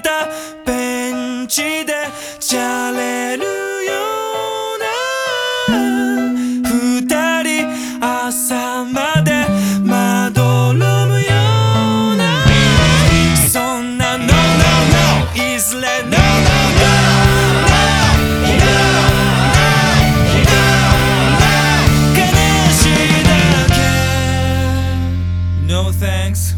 たベンチでじゃれるような二人朝までまどろむようなそんな No No No いずれ No No No 悲しいだけ No thanks